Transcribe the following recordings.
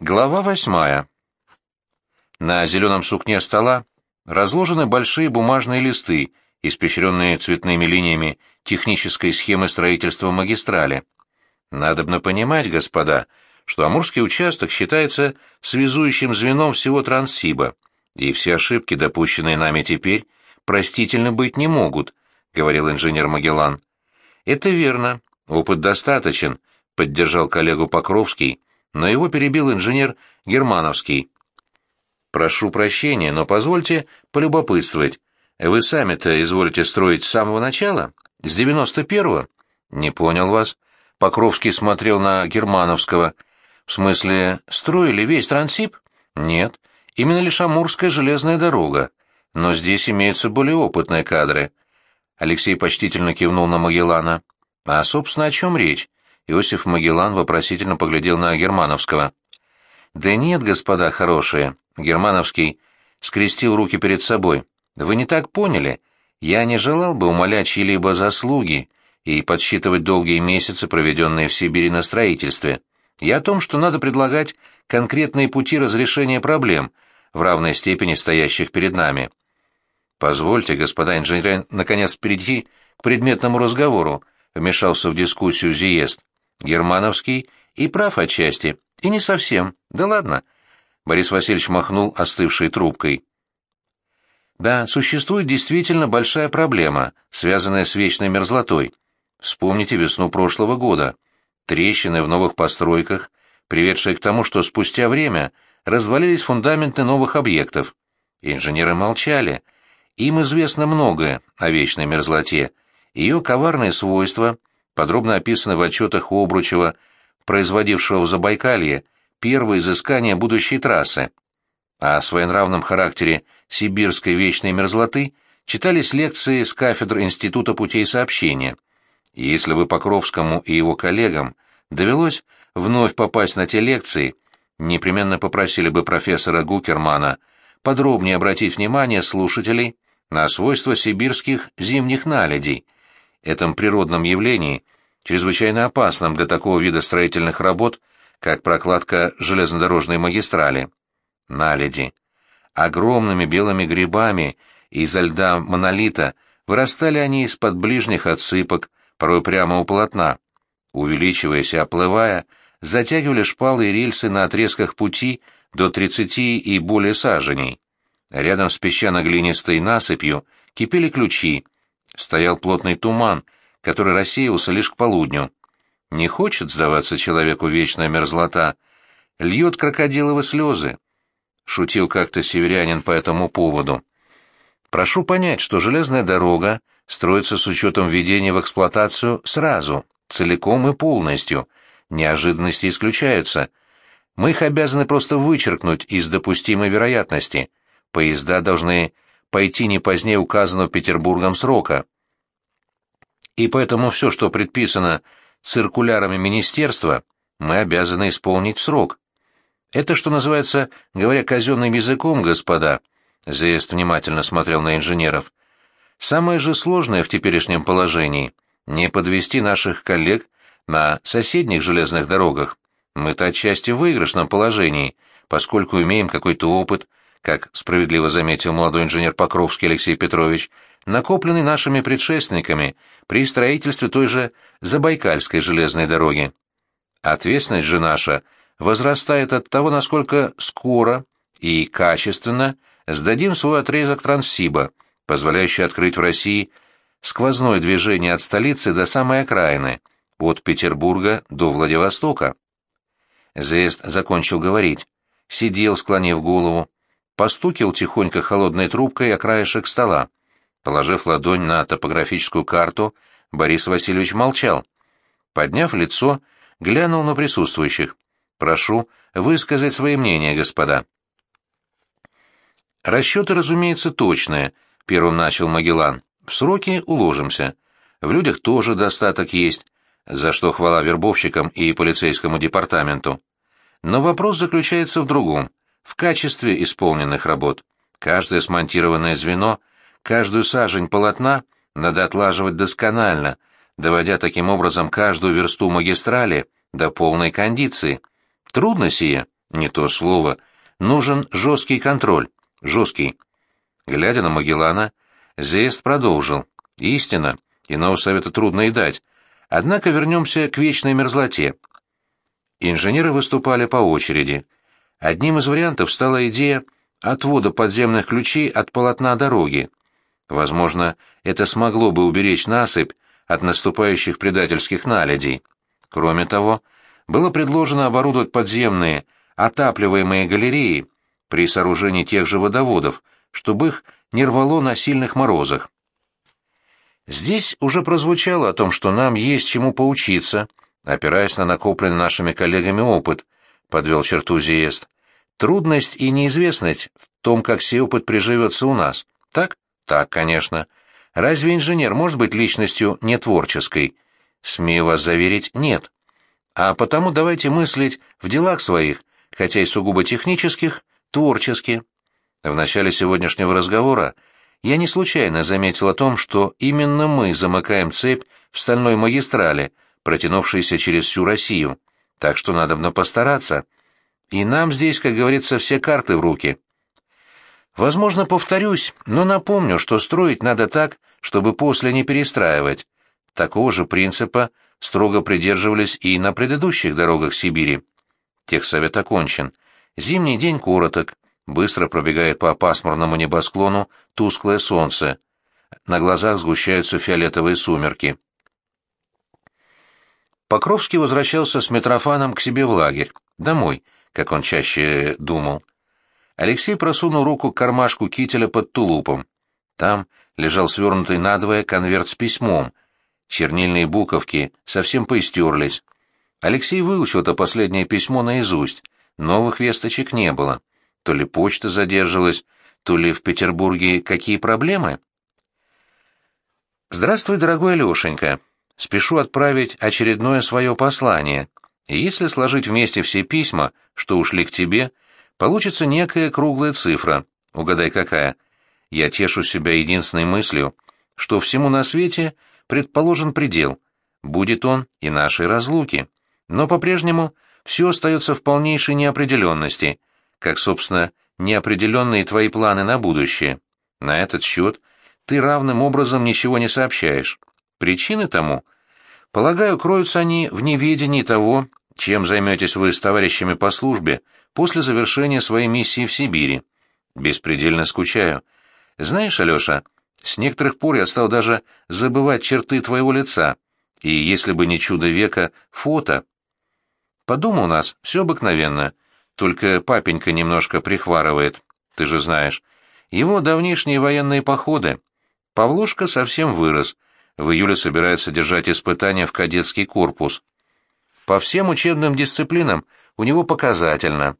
Глава восьмая. На зеленом сукне стола разложены большие бумажные листы, испещренные цветными линиями технической схемы строительства магистрали. Надобно понимать, господа, что Амурский участок считается связующим звеном всего Транссиба, и все ошибки, допущенные нами теперь, простительно быть не могут, — говорил инженер Магеллан. — Это верно, опыт достаточен, — поддержал коллегу Покровский, но его перебил инженер Германовский. «Прошу прощения, но позвольте полюбопытствовать. Вы сами-то изволите строить с самого начала? С девяносто первого?» «Не понял вас». Покровский смотрел на Германовского. «В смысле, строили весь Трансип?» «Нет, именно лишь Амурская железная дорога. Но здесь имеются более опытные кадры». Алексей почтительно кивнул на Магеллана. «А, собственно, о чем речь? Иосиф Магеллан вопросительно поглядел на Германовского. «Да нет, господа хорошие», — Германовский скрестил руки перед собой. «Вы не так поняли. Я не желал бы умолять чьи-либо заслуги и подсчитывать долгие месяцы, проведенные в Сибири на строительстве. Я о том, что надо предлагать конкретные пути разрешения проблем, в равной степени стоящих перед нами. Позвольте, господа инженеры, наконец перейти к предметному разговору, вмешался в дискуссию Зиест. Германовский и прав отчасти, и не совсем. Да ладно. Борис Васильевич махнул остывшей трубкой. Да, существует действительно большая проблема, связанная с вечной мерзлотой. Вспомните весну прошлого года. Трещины в новых постройках, приведшие к тому, что спустя время развалились фундаменты новых объектов. Инженеры молчали. Им известно многое о вечной мерзлоте. Ее коварные свойства — подробно описаны в отчетах Обручева, производившего в Забайкалье первые изыскания будущей трассы. О своенравном характере сибирской вечной мерзлоты читались лекции с кафедр Института путей сообщения. Если бы Покровскому и его коллегам довелось вновь попасть на те лекции, непременно попросили бы профессора Гукермана подробнее обратить внимание слушателей на свойства сибирских зимних наледей, этом природном явлении, чрезвычайно опасном для такого вида строительных работ, как прокладка железнодорожной магистрали. Наледи. Огромными белыми грибами изо льда монолита вырастали они из-под ближних отсыпок, порой прямо у полотна. Увеличиваясь и оплывая, затягивали шпалы и рельсы на отрезках пути до 30 и более саженей. Рядом с песчано-глинистой насыпью кипели ключи, Стоял плотный туман, который рассеивался лишь к полудню. Не хочет сдаваться человеку вечная мерзлота. Льет крокодиловы слезы. Шутил как-то северянин по этому поводу. Прошу понять, что железная дорога строится с учетом введения в эксплуатацию сразу, целиком и полностью. Неожиданности исключаются. Мы их обязаны просто вычеркнуть из допустимой вероятности. Поезда должны пойти не позднее указанного Петербургом срока. И поэтому все, что предписано циркулярами министерства, мы обязаны исполнить в срок. Это, что называется, говоря казенным языком, господа, Зест внимательно смотрел на инженеров, самое же сложное в теперешнем положении — не подвести наших коллег на соседних железных дорогах. Мы-то отчасти в выигрышном положении, поскольку имеем какой-то опыт, как справедливо заметил молодой инженер Покровский Алексей Петрович, накопленный нашими предшественниками при строительстве той же Забайкальской железной дороги. Ответственность же наша возрастает от того, насколько скоро и качественно сдадим свой отрезок Транссиба, позволяющий открыть в России сквозное движение от столицы до самой окраины, от Петербурга до Владивостока. Зест закончил говорить, сидел, склонив голову, постукил тихонько холодной трубкой о краешек стола. Положив ладонь на топографическую карту, Борис Васильевич молчал. Подняв лицо, глянул на присутствующих. «Прошу высказать свои мнения, господа». «Расчеты, разумеется, точные», — первым начал Магеллан. «В сроки уложимся. В людях тоже достаток есть, за что хвала вербовщикам и полицейскому департаменту. Но вопрос заключается в другом в качестве исполненных работ. Каждое смонтированное звено, каждую сажень полотна надо отлаживать досконально, доводя таким образом каждую версту магистрали до полной кондиции. Трудно сие, Не то слово. Нужен жесткий контроль. Жесткий. Глядя на Магеллана, Зест продолжил. Истина. Иного совета трудно и дать. Однако вернемся к вечной мерзлоте. Инженеры выступали по очереди. Одним из вариантов стала идея отвода подземных ключей от полотна дороги. Возможно, это смогло бы уберечь насыпь от наступающих предательских наледей. Кроме того, было предложено оборудовать подземные, отапливаемые галереи при сооружении тех же водоводов, чтобы их не рвало на сильных морозах. Здесь уже прозвучало о том, что нам есть чему поучиться, опираясь на накопленный нашими коллегами опыт, подвел черту Зиест. Трудность и неизвестность в том, как сей опыт приживется у нас. Так? Так, конечно. Разве инженер может быть личностью нетворческой? Смею вас заверить, нет. А потому давайте мыслить в делах своих, хотя и сугубо технических, творчески. В начале сегодняшнего разговора я не случайно заметил о том, что именно мы замыкаем цепь в стальной магистрали, протянувшейся через всю Россию. Так что надо бы постараться. И нам здесь, как говорится, все карты в руки. Возможно, повторюсь, но напомню, что строить надо так, чтобы после не перестраивать. Такого же принципа строго придерживались и на предыдущих дорогах Сибири. Техсовет окончен. Зимний день короток, быстро пробегает по пасмурному небосклону тусклое солнце. На глазах сгущаются фиолетовые сумерки. Покровский возвращался с Митрофаном к себе в лагерь, домой, как он чаще думал. Алексей просунул руку к кармашку кителя под тулупом. Там лежал свернутый надвое конверт с письмом. Чернильные буковки совсем поистерлись. Алексей выучил это последнее письмо наизусть. Новых весточек не было. То ли почта задержалась, то ли в Петербурге какие проблемы? «Здравствуй, дорогой Алешенька. Спешу отправить очередное свое послание. Если сложить вместе все письма, что ушли к тебе, получится некая круглая цифра. Угадай, какая. Я тешу себя единственной мыслью, что всему на свете предположен предел. Будет он и нашей разлуки. Но по-прежнему все остается в полнейшей неопределенности, как, собственно, неопределенные твои планы на будущее. На этот счет ты равным образом ничего не сообщаешь. Причины тому, полагаю, кроются они в неведении того, чем займетесь вы с товарищами по службе после завершения своей миссии в Сибири. Беспредельно скучаю. Знаешь, Алеша, с некоторых пор я стал даже забывать черты твоего лица, и если бы не чудо века, фото. По дому у нас все обыкновенно, только папенька немножко прихварывает, ты же знаешь. Его давнишние военные походы. Павлушка совсем вырос, в июле собирается держать испытания в кадетский корпус. По всем учебным дисциплинам у него показательно.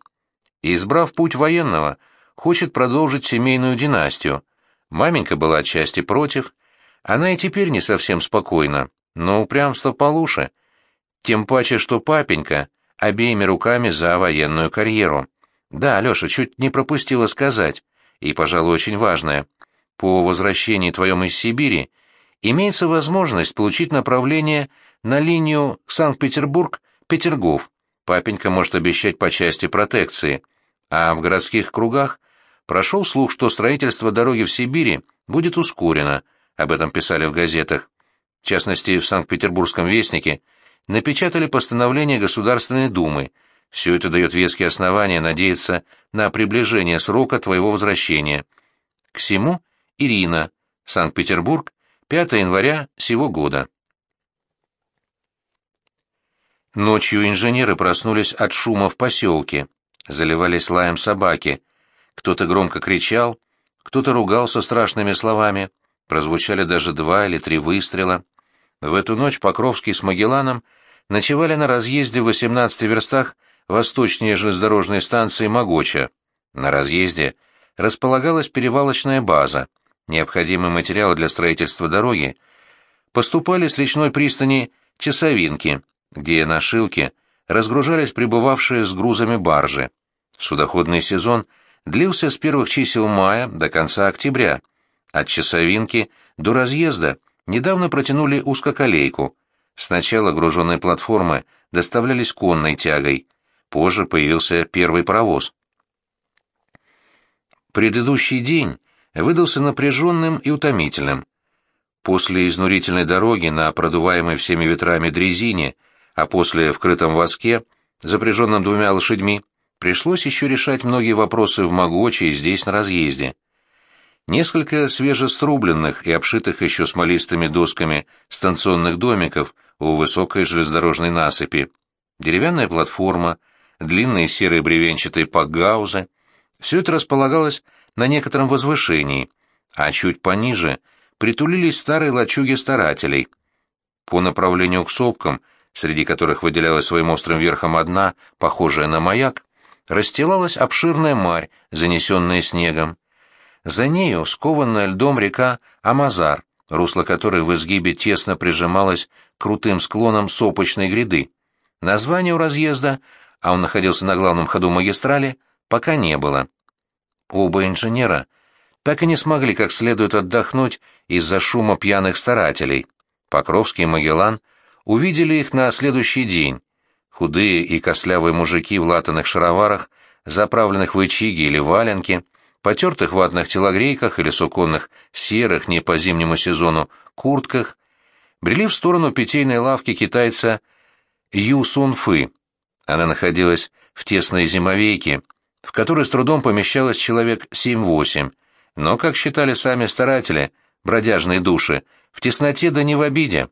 избрав путь военного, хочет продолжить семейную династию. Маменька была отчасти против. Она и теперь не совсем спокойна, но упрямство полуше. Тем паче, что папенька обеими руками за военную карьеру. Да, Алеша, чуть не пропустила сказать, и, пожалуй, очень важное. По возвращении твоем из Сибири имеется возможность получить направление на линию Санкт-Петербург-Петергоф. Папенька может обещать по части протекции. А в городских кругах прошел слух, что строительство дороги в Сибири будет ускорено, об этом писали в газетах. В частности, в Санкт-Петербургском вестнике напечатали постановление Государственной Думы. Все это дает веские основания надеяться на приближение срока твоего возвращения. К всему Ирина, Санкт-Петербург, 5 января сего года. Ночью инженеры проснулись от шума в поселке. Заливались лаем собаки. Кто-то громко кричал, кто-то ругался страшными словами. Прозвучали даже два или три выстрела. В эту ночь Покровский с Магелланом ночевали на разъезде в 18 верстах восточнее железнодорожной станции Могоча. На разъезде располагалась перевалочная база. Необходимые материалы для строительства дороги поступали с речной пристани Часовинки, где на Шилке разгружались прибывавшие с грузами баржи. Судоходный сезон длился с первых чисел мая до конца октября. От Часовинки до разъезда недавно протянули узкоколейку. Сначала груженные платформы доставлялись конной тягой, позже появился первый паровоз. Предыдущий день выдался напряженным и утомительным. После изнурительной дороги на продуваемой всеми ветрами дрезине, а после в крытом воске, запряженном двумя лошадьми, пришлось еще решать многие вопросы в Могоче и здесь на разъезде. Несколько свежеструбленных и обшитых еще смолистыми досками станционных домиков у высокой железнодорожной насыпи, деревянная платформа, длинные серые бревенчатые пакгаузы — все это располагалось на некотором возвышении, а чуть пониже притулились старые лачуги старателей. По направлению к сопкам, среди которых выделялась своим острым верхом одна, похожая на маяк, расстилалась обширная марь, занесенная снегом. За нею скованная льдом река Амазар, русло которой в изгибе тесно прижималось крутым склонам сопочной гряды. Название у разъезда, а он находился на главном ходу магистрали, пока не было. Оба инженера так и не смогли как следует отдохнуть из-за шума пьяных старателей. Покровский и Магеллан увидели их на следующий день. Худые и костлявые мужики в латаных шароварах, заправленных в ичиги или валенки, потертых ватных телогрейках или суконных серых не по зимнему сезону куртках, брели в сторону питейной лавки китайца Ю Сун Фы. Она находилась в тесной зимовейке, в которой с трудом помещалось человек 7-8, но, как считали сами старатели, бродяжные души, в тесноте да не в обиде.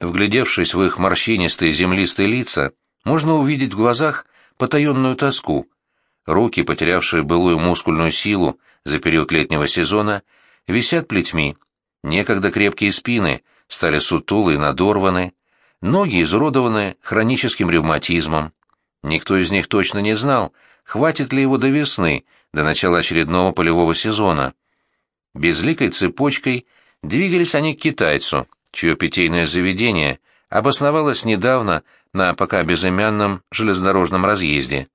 Вглядевшись в их морщинистые землистые лица, можно увидеть в глазах потаенную тоску. Руки, потерявшие былую мускульную силу за период летнего сезона, висят плетьми. Некогда крепкие спины стали сутулы и надорваны, ноги изуродованы хроническим ревматизмом. Никто из них точно не знал, хватит ли его до весны, до начала очередного полевого сезона. Безликой цепочкой двигались они к китайцу, чье питейное заведение обосновалось недавно на пока безымянном железнодорожном разъезде.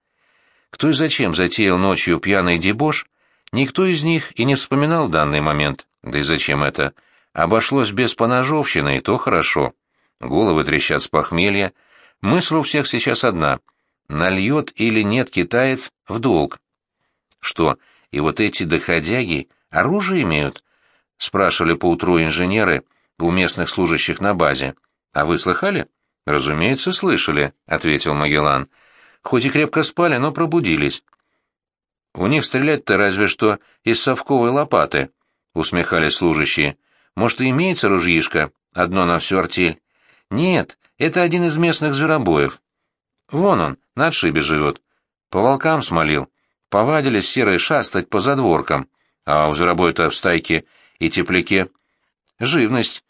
Кто и зачем затеял ночью пьяный дебош, никто из них и не вспоминал данный момент. Да и зачем это? Обошлось без поножовщины, и то хорошо. Головы трещат с похмелья. Мысль у всех сейчас одна — нальет или нет китаец в долг. Что, и вот эти доходяги оружие имеют? Спрашивали поутру инженеры у местных служащих на базе. А вы слыхали? Разумеется, слышали, ответил Магеллан. Хоть и крепко спали, но пробудились. У них стрелять-то разве что из совковой лопаты, усмехались служащие. Может, и имеется ружьишко, одно на всю артель? Нет, это один из местных зверобоев. Вон он, на отшибе живет. По волкам смолил. Повадились серые шастать по задворкам. А у зверобоя-то в стайке и тепляке живность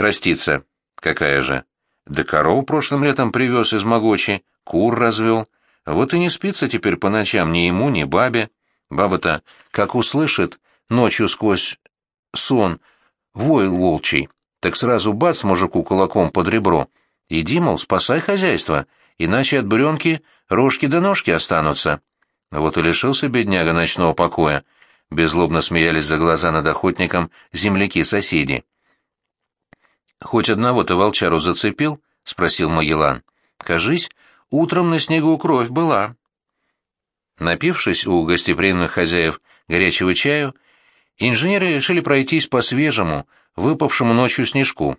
растится. Какая же? Да корову прошлым летом привез из Могочи, кур развел. Вот и не спится теперь по ночам ни ему, ни бабе. Баба-то, как услышит, ночью сквозь сон, вой волчий, так сразу бац мужику кулаком под ребро. Иди, мол, спасай хозяйство, иначе от буренки рожки да ножки останутся. Вот и лишился бедняга ночного покоя. Беззлобно смеялись за глаза над охотником земляки-соседи. «Хоть одного-то волчару зацепил?» — спросил Магеллан. «Кажись, утром на снегу кровь была». Напившись у гостеприимных хозяев горячего чаю, инженеры решили пройтись по свежему, выпавшему ночью снежку.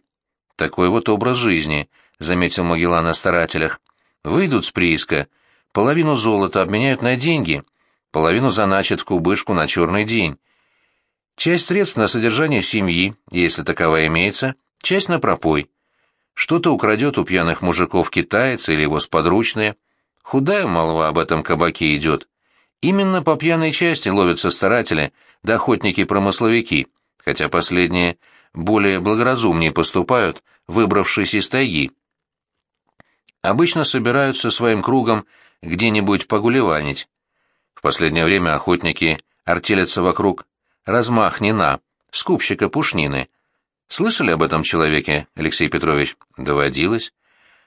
Такой вот образ жизни, — заметил Магеллан о старателях. Выйдут с прииска, половину золота обменяют на деньги, половину заначат в кубышку на черный день. Часть средств на содержание семьи, если таковая имеется, часть на пропой. Что-то украдет у пьяных мужиков китаец или его сподручные. Худая молва об этом кабаке идет. Именно по пьяной части ловятся старатели да охотники-промысловики, хотя последние более благоразумнее поступают, выбравшись из тайги обычно собираются своим кругом где-нибудь погулеванить. В последнее время охотники артелятся вокруг размахнина, скупщика пушнины. Слышали об этом человеке, Алексей Петрович? Доводилось.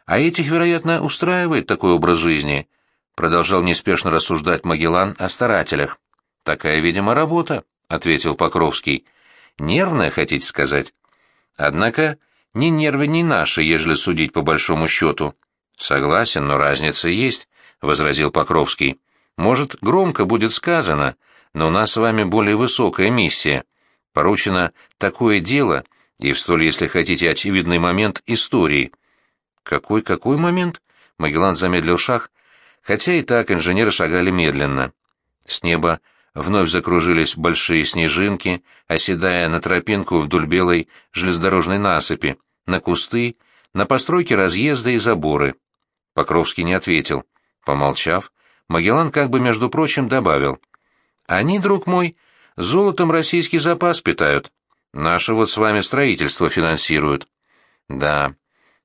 А этих, вероятно, устраивает такой образ жизни, продолжал неспешно рассуждать Магеллан о старателях. Такая, видимо, работа, ответил Покровский. Нервная, хотите сказать? Однако, ни нервы, ни наши, ежели судить по большому счету. Согласен, но разница есть, — возразил Покровский. Может, громко будет сказано, но у нас с вами более высокая миссия. Поручено такое дело, и в столь, если хотите, очевидный момент истории. Какой-какой момент? Магеллан замедлил шаг, хотя и так инженеры шагали медленно. С неба вновь закружились большие снежинки, оседая на тропинку вдоль белой железнодорожной насыпи, на кусты, на постройки разъезда и заборы. Покровский не ответил. Помолчав, Магеллан как бы, между прочим, добавил. «Они, друг мой, золотом российский запас питают. Наше вот с вами строительство финансируют». «Да,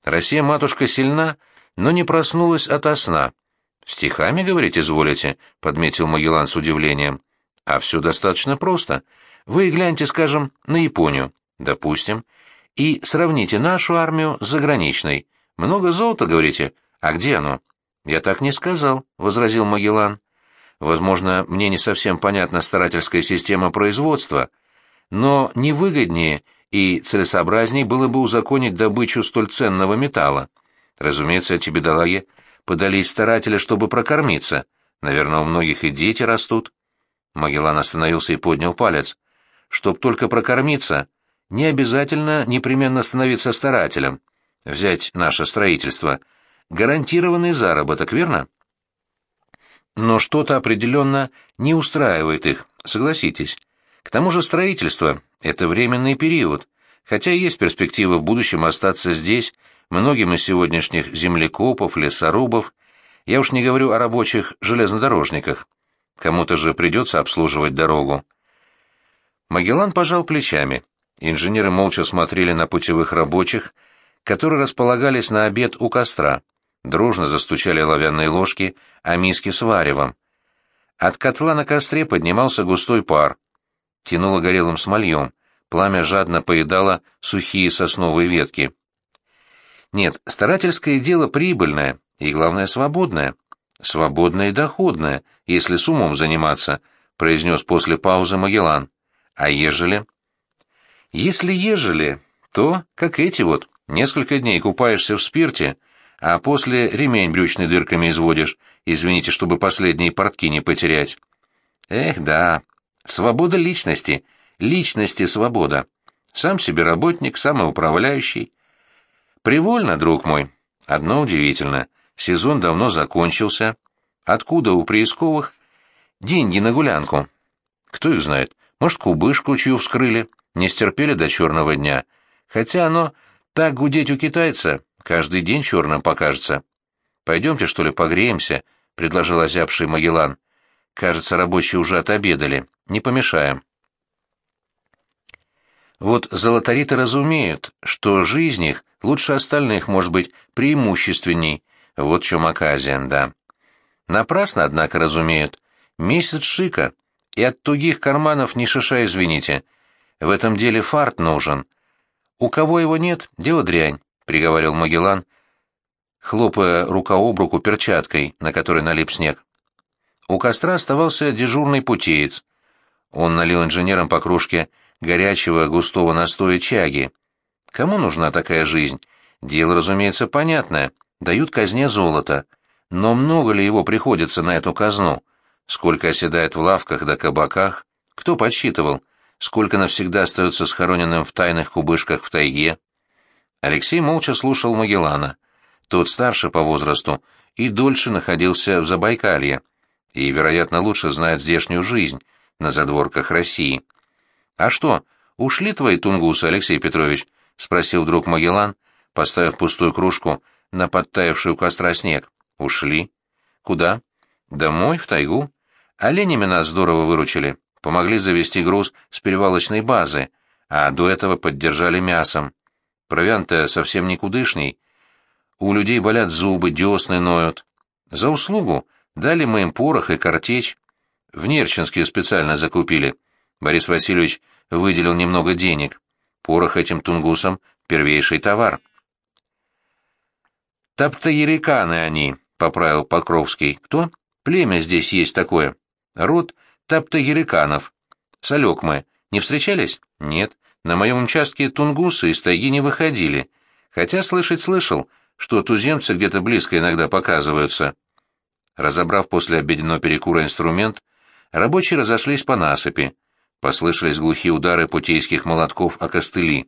Россия-матушка сильна, но не проснулась ото сна». «Стихами, говорить, изволите?» — подметил Магеллан с удивлением. «А все достаточно просто. Вы гляньте, скажем, на Японию, допустим, и сравните нашу армию с заграничной. Много золота, говорите? А где оно? Я так не сказал, возразил Магеллан. Возможно, мне не совсем понятна старательская система производства, но невыгоднее и целесообразней было бы узаконить добычу столь ценного металла. Разумеется, эти бедолаги подались старателя, чтобы прокормиться. Наверное, у многих и дети растут. Магеллан остановился и поднял палец. Чтоб только прокормиться, не обязательно непременно становиться старателем. Взять наше строительство. Гарантированный заработок, верно? Но что-то определенно не устраивает их, согласитесь. К тому же строительство — это временный период, хотя есть перспектива в будущем остаться здесь многим из сегодняшних землекопов, лесорубов, я уж не говорю о рабочих железнодорожниках. Кому-то же придется обслуживать дорогу. Магеллан пожал плечами. Инженеры молча смотрели на путевых рабочих, которые располагались на обед у костра. Дружно застучали оловянные ложки, а миски с варевом. От котла на костре поднимался густой пар. Тянуло горелым смольем, пламя жадно поедало сухие сосновые ветки. Нет, старательское дело прибыльное и, главное, свободное. Свободное и доходное, если с умом заниматься, произнес после паузы Магеллан. А ежели... Если ежели, то, как эти вот, несколько дней купаешься в спирте, а после ремень брючной дырками изводишь, извините, чтобы последние портки не потерять. Эх, да, свобода личности, личности свобода. Сам себе работник, самоуправляющий. Привольно, друг мой. Одно удивительно, сезон давно закончился. Откуда у приисковых деньги на гулянку? Кто их знает, может, кубышку чью вскрыли? не стерпели до черного дня, хотя оно так гудеть у китайца каждый день черным покажется. «Пойдемте, что ли, погреемся», — предложил озябший Магеллан. «Кажется, рабочие уже отобедали. Не помешаем». Вот золотариты разумеют, что жизнь их лучше остальных может быть преимущественней. Вот в чем оказия, да. Напрасно, однако, разумеют. Месяц шика, и от тугих карманов ни шиша, извините. В этом деле фарт нужен. У кого его нет, дело дрянь, — приговорил Магеллан, хлопая рука об руку перчаткой, на которой налип снег. У костра оставался дежурный путеец. Он налил инженерам по кружке горячего густого настоя чаги. Кому нужна такая жизнь? Дело, разумеется, понятное. Дают казне золото. Но много ли его приходится на эту казну? Сколько оседает в лавках да кабаках? Кто подсчитывал? сколько навсегда остается схороненным в тайных кубышках в тайге. Алексей молча слушал Магеллана. Тот старше по возрасту и дольше находился в Забайкалье, и, вероятно, лучше знает здешнюю жизнь на задворках России. «А что, ушли твои тунгусы, Алексей Петрович?» — спросил вдруг Магеллан, поставив пустую кружку на подтаявший у костра снег. «Ушли. Куда?» «Домой, в тайгу. Оленями нас здорово выручили помогли завести груз с перевалочной базы, а до этого поддержали мясом. Провиант-то совсем никудышний. У людей болят зубы, десны ноют. За услугу дали мы им порох и картечь. В Нерчинске специально закупили. Борис Васильевич выделил немного денег. Порох этим тунгусам — первейший товар. «Таптоериканы они», — поправил Покровский. «Кто? Племя здесь есть такое. Род таптогериканов. Салек мы. Не встречались? Нет. На моем участке тунгусы из тайги не выходили. Хотя слышать слышал, что туземцы где-то близко иногда показываются. Разобрав после обеденного перекура инструмент, рабочие разошлись по насыпи. Послышались глухие удары путейских молотков о костыли.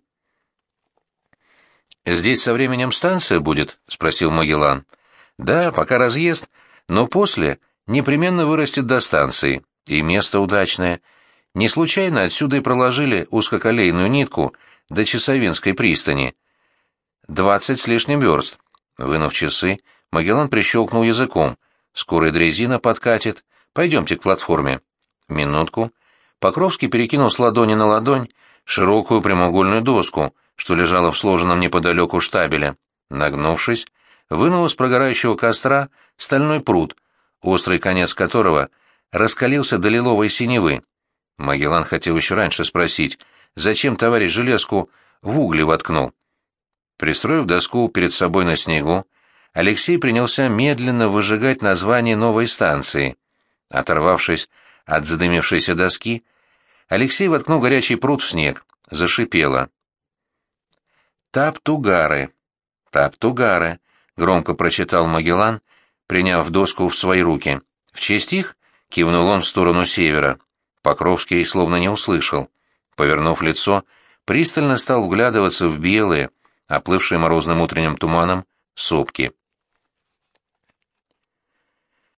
«Здесь со временем станция будет?» — спросил Магеллан. «Да, пока разъезд, но после непременно вырастет до станции, и место удачное. Не случайно отсюда и проложили узкоколейную нитку до Часовинской пристани. Двадцать с лишним верст. Вынув часы, Магеллан прищелкнул языком. Скоро дрезина подкатит. Пойдемте к платформе. Минутку. Покровский перекинул с ладони на ладонь широкую прямоугольную доску, что лежала в сложенном неподалеку штабеля. Нагнувшись, вынул из прогорающего костра стальной пруд, острый конец которого раскалился до лиловой синевы. Магеллан хотел еще раньше спросить, зачем товарищ железку в угли воткнул. Пристроив доску перед собой на снегу, Алексей принялся медленно выжигать название новой станции. Оторвавшись от задымившейся доски, Алексей воткнул горячий пруд в снег. Зашипело. «Таптугары! Таптугары!» — громко прочитал Магеллан, приняв доску в свои руки. «В честь их?» — кивнул он в сторону севера. Покровский словно не услышал. Повернув лицо, пристально стал вглядываться в белые, оплывшие морозным утренним туманом, сопки.